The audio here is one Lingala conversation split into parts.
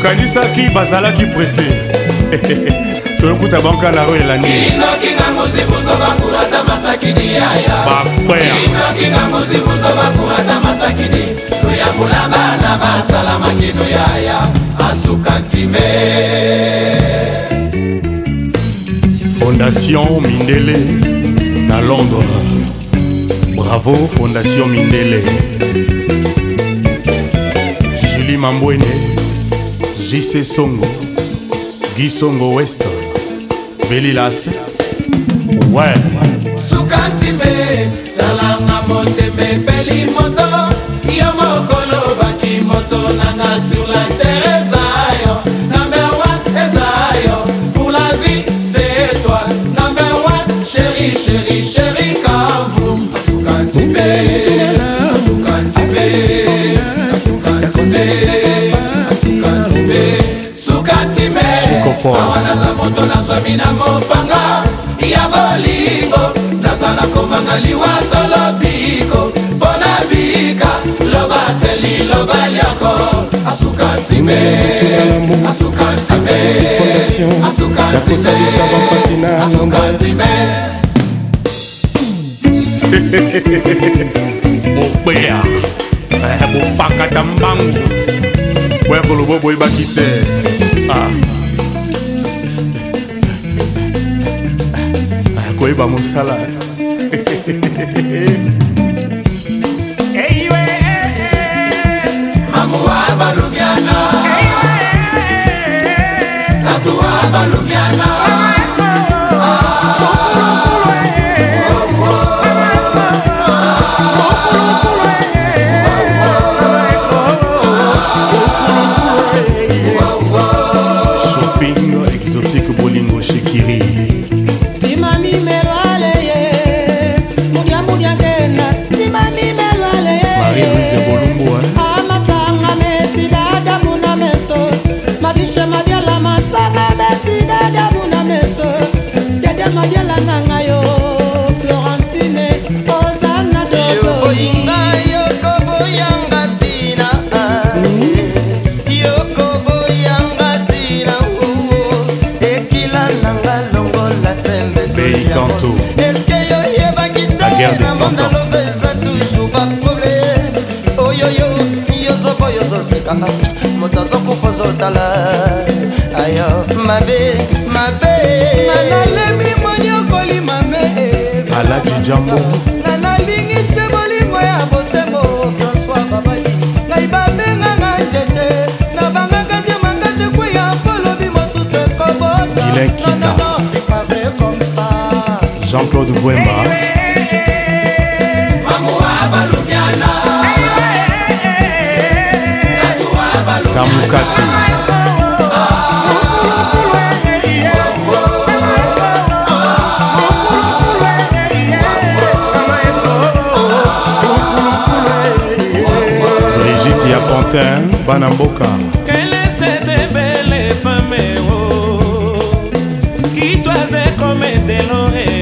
tokanisaki bazalaki presse toyokuta bankala oyo elandibakwea asuka ntime fondation mindele na londres bravo fondation mindele julie mambwene jc songo gisongo west belilase ouais sukantime zala moko awa naza moto nazomi na mopanga ya bolingo naza na komanga liwa tolobiko mpo na bika loba seli loba lioko asuka ntime asuka ntime asuka ntime asuka ntime bokpeya bopakata eh, mbangu kwekolobo boyebaki te ah. koyeba mosala eh. kotala ayo mabe mabe nanalembi moni okoli mame alati jambo na nalingise bolingo ya bosembo françois babali ngai babenganga tete na bangaka te mangate kweya mpo lobi mosutu ekobota Jean-Claude Bouemba Kamukati bana mboka oh.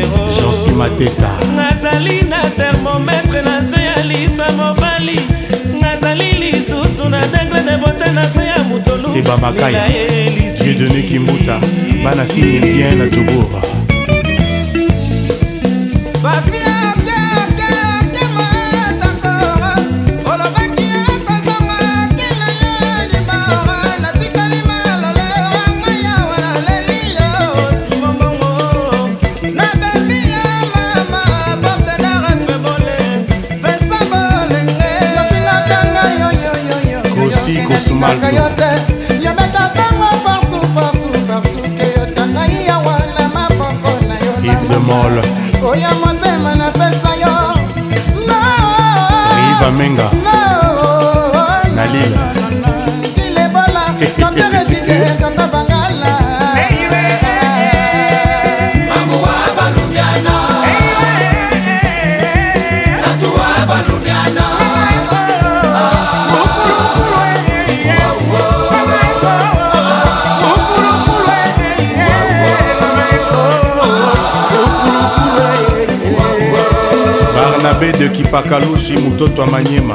oh. jansi mateta nazali na termometre na se ya liso ya mobali nazali lisusu na degle de bote na se ya motoluse bamakaya dieu dene kimbuta bana sinelien na jobora okomaka yo te yebeta ntango partout partout partout ke yotianga yawa na maboko na yo na oya motema napesa yo no, riva menga no, na lila ekipakalushi mutoto wa manyema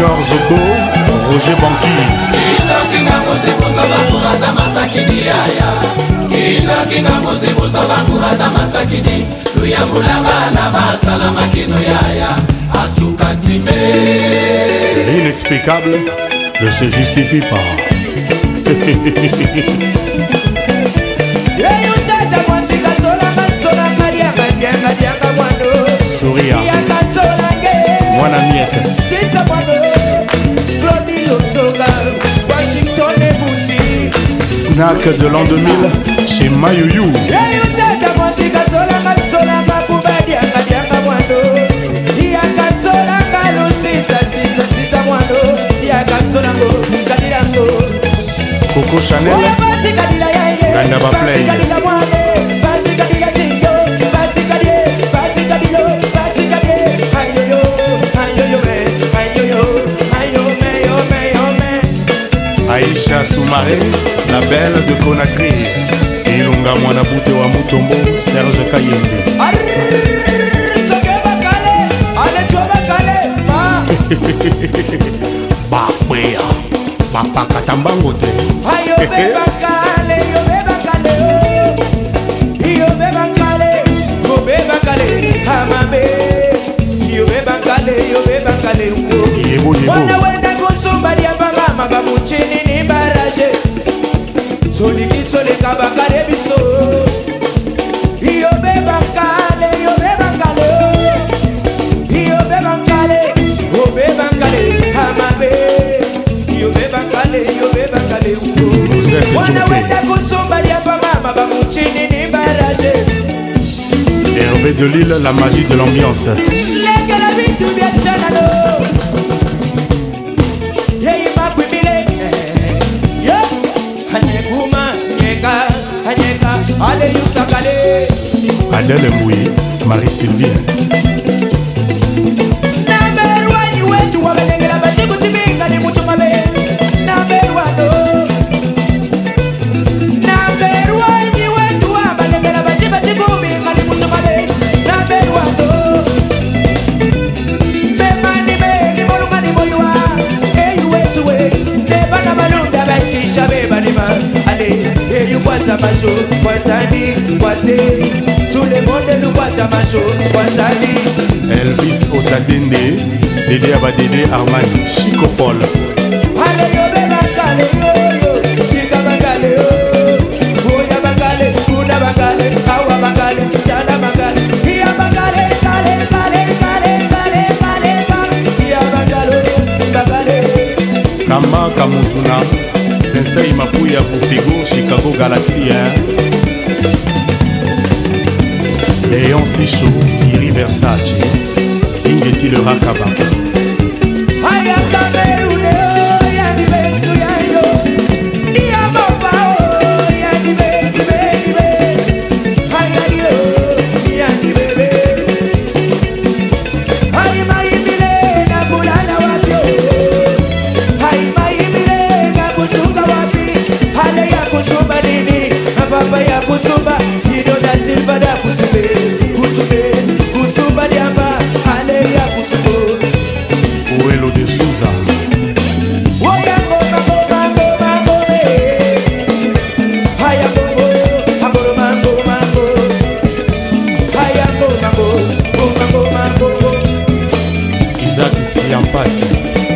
junior zobo roger banki kinokinga kozibusa bakurata masakidi yaya kinokinga kozibusa bakurata masakidi luya mulanga na basala makino yaya asuka time l'inexplicable ne se justifie pas yeyutata mwasika solanga solanga liaka dianga dianga mwano souriya yaka nzolanga mwana miete L'almanach de l'an 2000 chez Mayuyu. Coco Chanel, Nanda Baplay. Aïcha Soumaré. la belle de Conakry ilunga mwana bute wa mutombo serge kayembe bakwea bapakata mbango te yobebanga leuko wana wenda kosomba liapamama bamuchini ni barage hervé de lille la magie de l'ambiance lekela bitu biachanalo yeimakwibile yo hanyekuma nyeka hanyeka aleyusakale adele mbui marie sylvie macho, what I be, what it. Tout le monde nous what a macho, what I be. Elvis Otadende, Dédé Abadédé Armani, Chico Paul. Allez yo, beba, kale yo, yo, chica bakale yo. Oya bakale, kuna bakale, awa bakale, sana bakale, iya bakale, kale, kale, kale, kale, kale, kale, iya bakale, bakale. Kama Kamuzuna, Sensei Mapuya Bufigo, Chicago Galaxy. Sicho, Thierry Versace, Singeti le Rakabaka. en passe.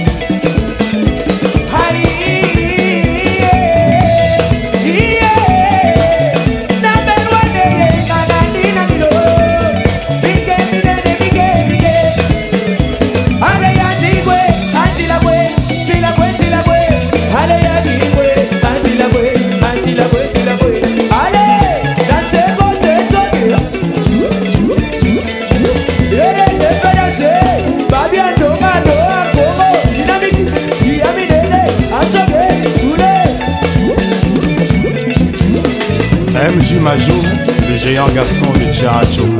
Garçom, me diate,